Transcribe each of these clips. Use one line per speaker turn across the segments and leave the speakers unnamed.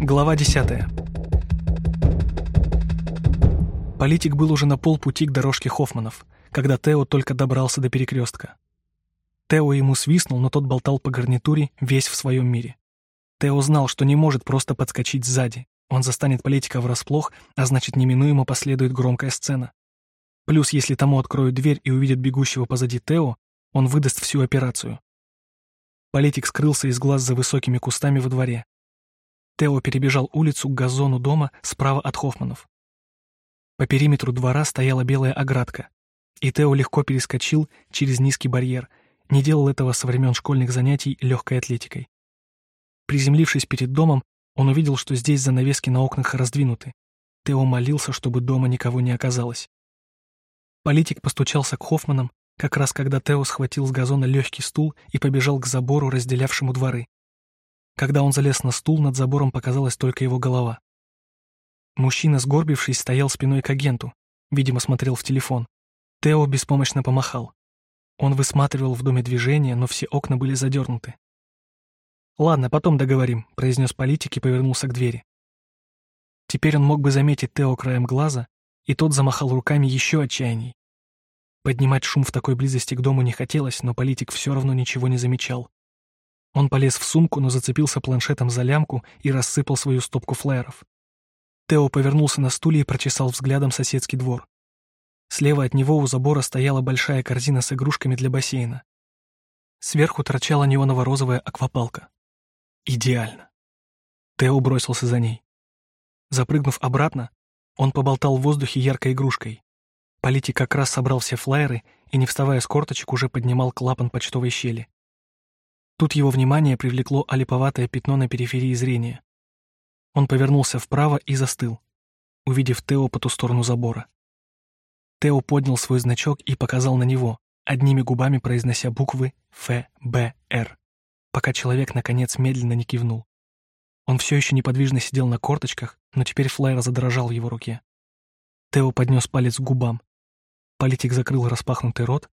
Глава 10. Политик был уже на полпути к дорожке Хоффманов, когда Тео только добрался до перекрестка. Тео ему свистнул, но тот болтал по гарнитуре, весь в своем мире. Тео знал, что не может просто подскочить сзади. Он застанет политика врасплох, а значит, неминуемо последует громкая сцена. Плюс, если тому откроют дверь и увидят бегущего позади Тео, он выдаст всю операцию. Политик скрылся из глаз за высокими кустами во дворе. Тео перебежал улицу к газону дома справа от Хоффманов. По периметру двора стояла белая оградка, и Тео легко перескочил через низкий барьер, не делал этого со времен школьных занятий легкой атлетикой. Приземлившись перед домом, он увидел, что здесь занавески на окнах раздвинуты. Тео молился, чтобы дома никого не оказалось. Политик постучался к Хоффманам, как раз когда Тео схватил с газона легкий стул и побежал к забору, разделявшему дворы. Когда он залез на стул, над забором показалась только его голова. Мужчина, сгорбившись, стоял спиной к агенту, видимо, смотрел в телефон. Тео беспомощно помахал. Он высматривал в доме движение, но все окна были задернуты. «Ладно, потом договорим», — произнес политик и повернулся к двери. Теперь он мог бы заметить Тео краем глаза, и тот замахал руками еще отчаянней. Поднимать шум в такой близости к дому не хотелось, но политик все равно ничего не замечал. Он полез в сумку, но зацепился планшетом за лямку и рассыпал свою стопку флееров. Тео повернулся на стуле и прочесал взглядом соседский двор. Слева от него у забора стояла большая корзина с игрушками для бассейна. Сверху торчала неоново-розовая аквапалка. Идеально. Тео бросился за ней. Запрыгнув обратно, он поболтал в воздухе яркой игрушкой. Политик как раз собрал все флайеры и, не вставая с корточек, уже поднимал клапан почтовой щели. Тут его внимание привлекло олиповатое пятно на периферии зрения. Он повернулся вправо и застыл, увидев Тео по ту сторону забора. Тео поднял свой значок и показал на него, одними губами произнося буквы ФБР, пока человек, наконец, медленно не кивнул. Он все еще неподвижно сидел на корточках, но теперь флайер задрожал в его руке. Тео поднес палец к губам. Политик закрыл распахнутый рот.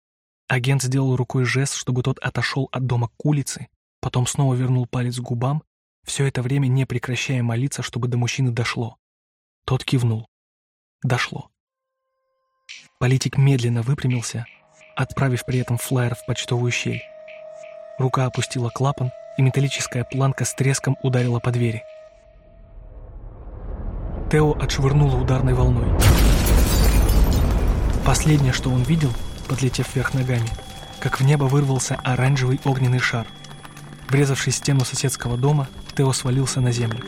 Агент сделал рукой жест, чтобы тот отошел от дома к улице, потом снова вернул палец к губам, все это время не прекращая молиться, чтобы до мужчины дошло. Тот кивнул. Дошло. Политик медленно выпрямился, отправив при этом флайер в почтовую щель. Рука опустила клапан, и металлическая планка с треском ударила по двери. Тео отшвырнуло ударной волной. Последнее, что он видел, подлетев вверх ногами, как в небо вырвался оранжевый огненный шар. Врезавшись в стену соседского дома, Тео свалился на землю.